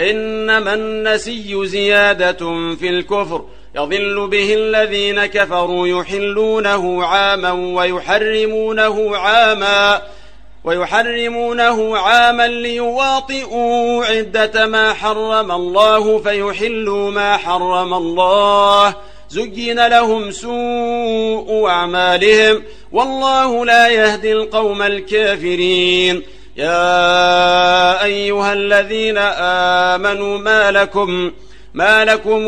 إنما النسي زيادة في الكفر يضل به الذين كفروا يحلونه عاما ويحرمونه عاما ويحرمونه عاما ليواطئوا عدة ما حرم الله فيحلوا ما حرم الله. زين لهم سوء أعمالهم والله لا يهدي القوم الكافرين. يا أيها الذين آمنوا ما لكم ما لكم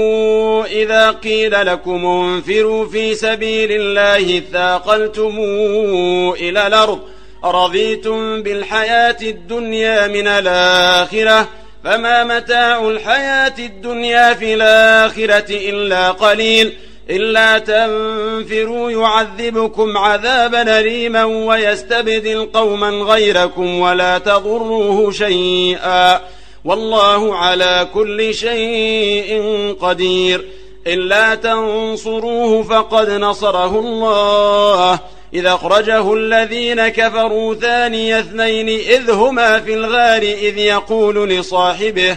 إذا قيل لكم انفروا في سبيل الله ثاقلتم إلى الأرض رضيتم بالحياة الدنيا من الآخرة فما متاع الحياة الدنيا في الآخرة إلا قليل. إلا تنفروا يعذبكم عذابا أليما ويستبدل قوما غيركم ولا تضروه شيئا. والله على كل شيء قدير. إلا تنصروه فقد نصره الله. إذا أخرجه الذين كفروا ثاني اثنين إذ هما في الغار إذ يقول لصاحبه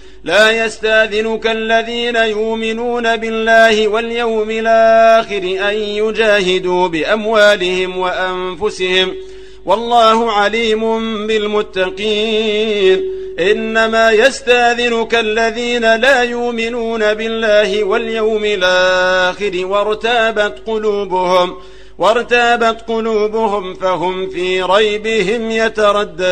لا يستاذنك الذين يؤمنون بالله واليوم الآخر أن يجاهدوا بأموالهم وأنفسهم. والله عليم بالمتقين. إنما يستاذنك الذين لا يؤمنون بالله واليوم الآخر وارتابت قلوبهم وارتابت قلوبهم فهم في ريبهم يترددون.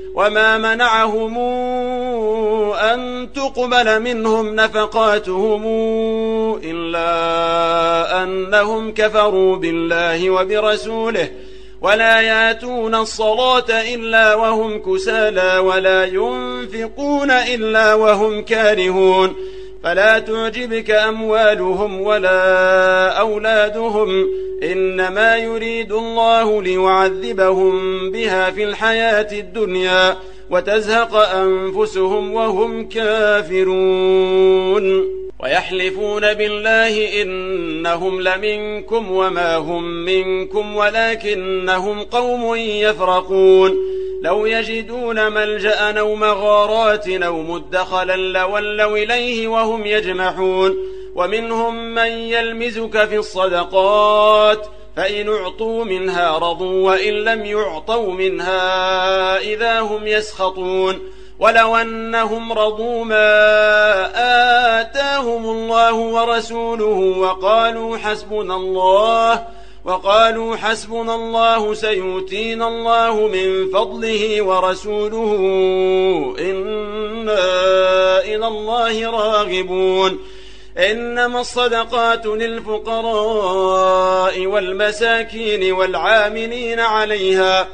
وما منعهم أن تقبل منهم نفقاتهم إلا أنهم كفروا بالله وبرسوله ولا ياتون الصلاة إلا وهم كسالى ولا ينفقون إلا وهم كارهون فلا تعجبك أموالهم ولا أولادهم إنما يريد الله ليعذبهم بها في الحياة الدنيا وتزهق أنفسهم وهم كافرون. ويحلفون بالله إنهم لمنكم وما هم منكم ولكنهم قوم يفرقون. لو يجدون ملجأ أو مغارات أو مدخلا لولوا إليه وهم يجمحون. ومنهم من يلمزك في الصدقات فإن أعطوا منها رضوا وإن لم يعطوا منها إذا هم يسخطون. ولو أنهم رضوا ما آتاهم الله ورسوله وقالوا حسبنا الله وقالوا حسبنا الله سيؤتينا الله من فضله ورسوله إنا إلى الله راغبون. إنما الصدقات للفقراء والمساكين والعاملين عليها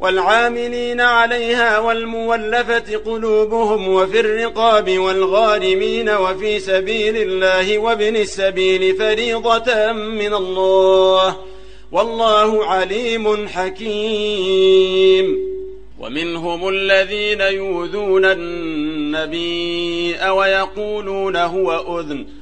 والعاملين عليها والمولفة قلوبهم وفي الرقاب والغارمين وفي سبيل الله وابن السبيل فريضة من الله. والله عليم حكيم. ومنهم الذين يؤذون النبي ويقولون هو أذن.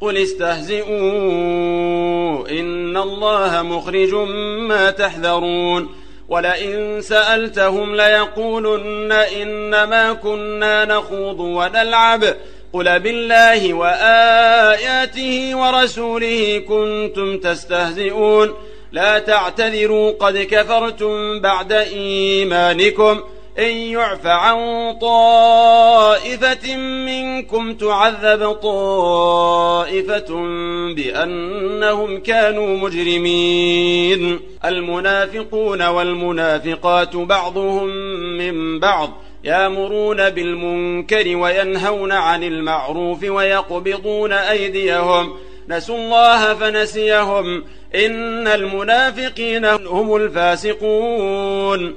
قل استهزئوا إن الله مخرج ما تحذرون. ولئن سألتهم ليقولن إنما كنا نخوض ونلعب. قل بالله وآياته ورسوله كنتم تستهزئون. لا تعتذروا قد كفرتم بعد إيمانكم. إن يعف عن طائفة منكم تعذب طائفة بأنهم كانوا مجرمين. المنافقون والمنافقات بعضهم من بعض يامرون بالمنكر وينهون عن المعروف ويقبضون أيديهم. نسوا الله فنسيهم. إن المنافقين هم الفاسقون.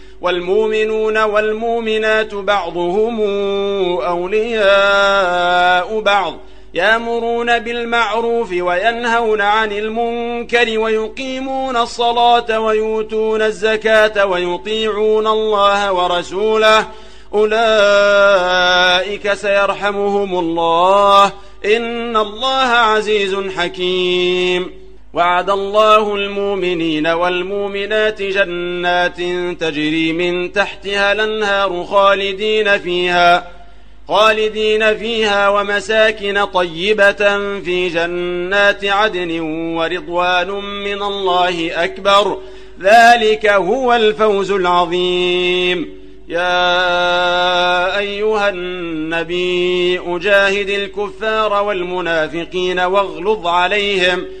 والمؤمنون والمؤمنات بعضهم أولياء بعض يأمرون بالمعروف وينهون عن المنكر ويقيمون الصلاة ويؤتون الزكاة ويطيعون الله ورسوله. أولئك سيرحمهم الله. إن الله عزيز حكيم. وعد الله المؤمنين والمؤمنات جنات تجري من تحتها الأنهار خالدين فيها خالدين فيها ومساكن طيبة في جنات عدن ورضوان من الله أكبر. ذلك هو الفوز العظيم. يا أيها النبي أجاهد الكفار والمنافقين واغلظ عليهم ۖ.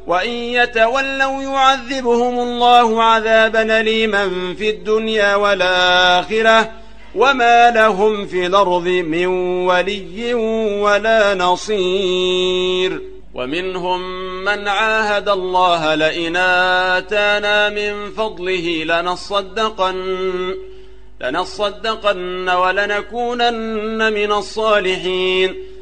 وإن يتولوا يعذبهم الله عذابا أليما في الدنيا والآخرة وما لهم في الأرض من ولي ولا نصير. ومنهم من عاهد الله لئن آتانا من فضله لنصدقن لنصدقن ولنكونن من الصالحين.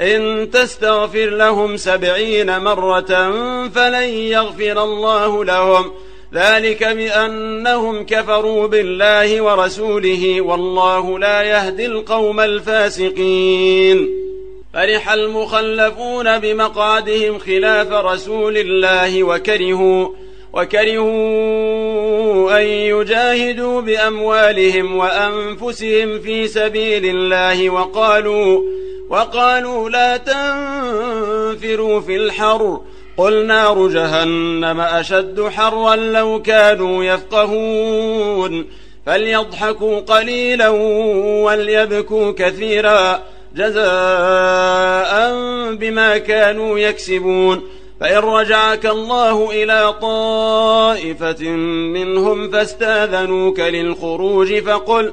إن تستغفر لهم سبعين مرة فلن يغفر الله لهم. ذلك بأنهم كفروا بالله ورسوله والله لا يهدي القوم الفاسقين. فرح المخلفون بمقعدهم خلاف رسول الله وكرهوا وكرهوا أن يجاهدوا بأموالهم وأنفسهم في سبيل الله وقالوا وقالوا لا تنفروا في الحر. قل نار جهنم أشد حرا لو كانوا يفقهون. فليضحكوا قليلا وليبكوا كثيرا. جزاء بما كانوا يكسبون. فإن رجعك الله إلى طائفة منهم فاستأذنوك للخروج فقل فقل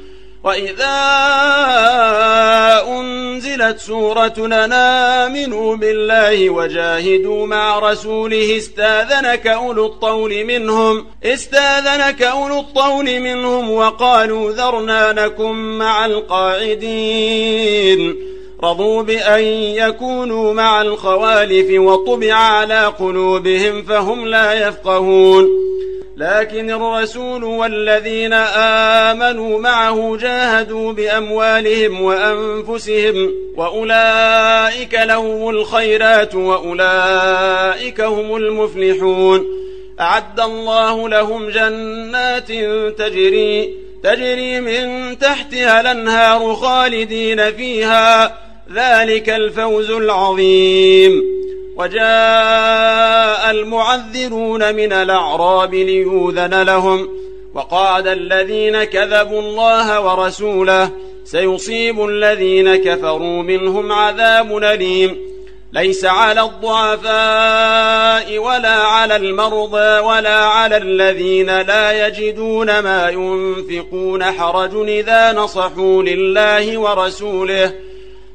وإذا أنزلت سورة آمنوا بالله وجاهدوا مع رسوله استاذنك أولو الطول منهم استاذنك أولو الطول منهم وقالوا ذرنا نكن مع القاعدين رضوا بأن يكونوا مع الخوالف وطبع على قلوبهم فهم لا يفقهون لكن الرسول والذين آمنوا معه جاهدوا بأموالهم وأنفسهم وأولئك لهم الخيرات وأولئك هم المفلحون. أعد الله لهم جنات تجري تجري من تحتها الأنهار خالدين فيها. ذلك الفوز العظيم. وجاء المعذرون من الأعراب ليوذن لهم وقعد الذين كذبوا الله ورسوله سيصيب الذين كفروا منهم عذاب أليم. ليس على الضعفاء ولا على المرضى ولا على الذين لا يجدون ما ينفقون حرج إذا نصحوا لله ورسوله.